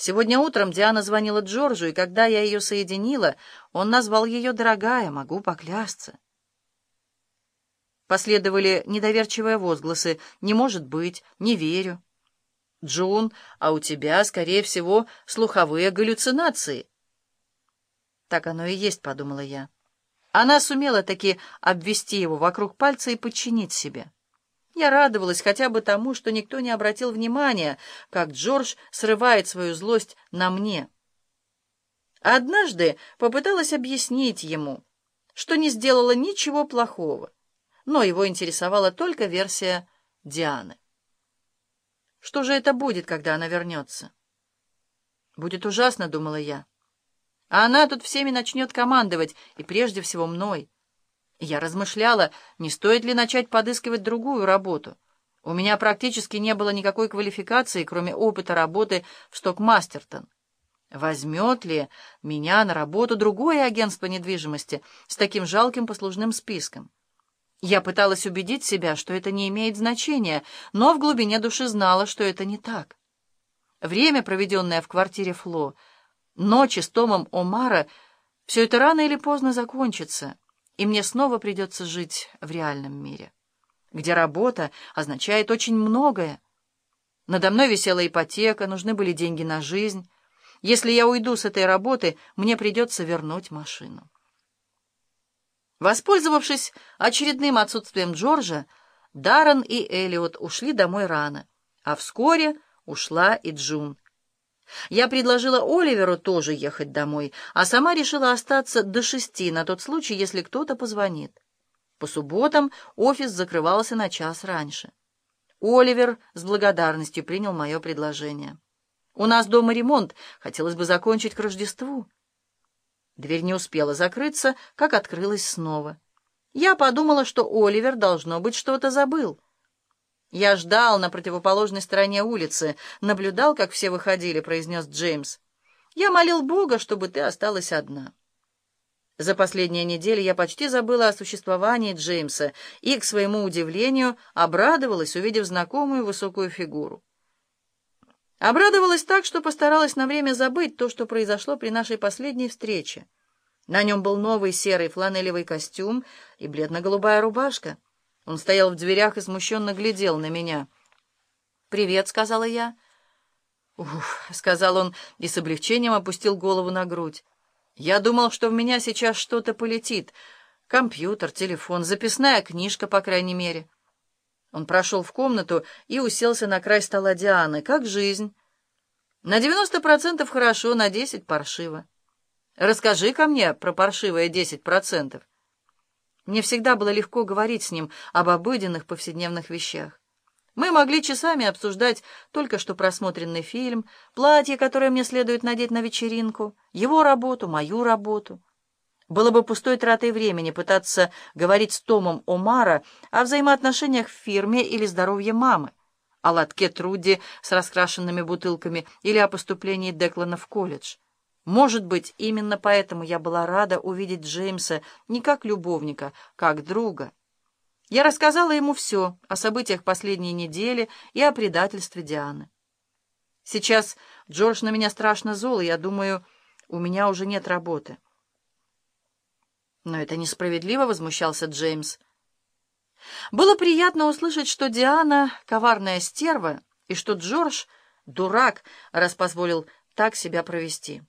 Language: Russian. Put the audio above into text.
Сегодня утром Диана звонила Джорджу, и когда я ее соединила, он назвал ее «дорогая», могу поклясться. Последовали недоверчивые возгласы «не может быть», «не верю». «Джун, а у тебя, скорее всего, слуховые галлюцинации». «Так оно и есть», — подумала я. Она сумела таки обвести его вокруг пальца и подчинить себе. Я радовалась хотя бы тому, что никто не обратил внимания, как Джордж срывает свою злость на мне. Однажды попыталась объяснить ему, что не сделала ничего плохого, но его интересовала только версия Дианы. Что же это будет, когда она вернется? Будет ужасно, думала я. А она тут всеми начнет командовать, и прежде всего мной. Я размышляла, не стоит ли начать подыскивать другую работу. У меня практически не было никакой квалификации, кроме опыта работы в Стокмастертон. Возьмет ли меня на работу другое агентство недвижимости с таким жалким послужным списком? Я пыталась убедить себя, что это не имеет значения, но в глубине души знала, что это не так. Время, проведенное в квартире Фло, ночи с Томом Омара, все это рано или поздно закончится и мне снова придется жить в реальном мире, где работа означает очень многое. Надо мной висела ипотека, нужны были деньги на жизнь. Если я уйду с этой работы, мне придется вернуть машину. Воспользовавшись очередным отсутствием Джорджа, Даррен и Элиот ушли домой рано, а вскоре ушла и Джун. Я предложила Оливеру тоже ехать домой, а сама решила остаться до шести на тот случай, если кто-то позвонит. По субботам офис закрывался на час раньше. Оливер с благодарностью принял мое предложение. «У нас дома ремонт, хотелось бы закончить к Рождеству». Дверь не успела закрыться, как открылась снова. Я подумала, что Оливер, должно быть, что-то забыл. «Я ждал на противоположной стороне улицы, наблюдал, как все выходили», — произнес Джеймс. «Я молил Бога, чтобы ты осталась одна». За последние недели я почти забыла о существовании Джеймса и, к своему удивлению, обрадовалась, увидев знакомую высокую фигуру. Обрадовалась так, что постаралась на время забыть то, что произошло при нашей последней встрече. На нем был новый серый фланелевый костюм и бледно-голубая рубашка. Он стоял в дверях и смущенно глядел на меня. «Привет», — сказала я. «Ух», — сказал он и с облегчением опустил голову на грудь. «Я думал, что в меня сейчас что-то полетит. Компьютер, телефон, записная книжка, по крайней мере». Он прошел в комнату и уселся на край стола Дианы. «Как жизнь?» «На девяносто процентов хорошо, на десять паршиво». «Расскажи ко мне про паршивые десять процентов». Мне всегда было легко говорить с ним об обыденных повседневных вещах. Мы могли часами обсуждать только что просмотренный фильм, платье, которое мне следует надеть на вечеринку, его работу, мою работу. Было бы пустой тратой времени пытаться говорить с Томом Омара о взаимоотношениях в фирме или здоровье мамы, о лотке Труди с раскрашенными бутылками или о поступлении Деклана в колледж. Может быть, именно поэтому я была рада увидеть Джеймса не как любовника, как друга. Я рассказала ему все о событиях последней недели и о предательстве Дианы. Сейчас Джордж на меня страшно зол, и я думаю, у меня уже нет работы. Но это несправедливо, — возмущался Джеймс. Было приятно услышать, что Диана — коварная стерва, и что Джордж — дурак, раз позволил так себя провести.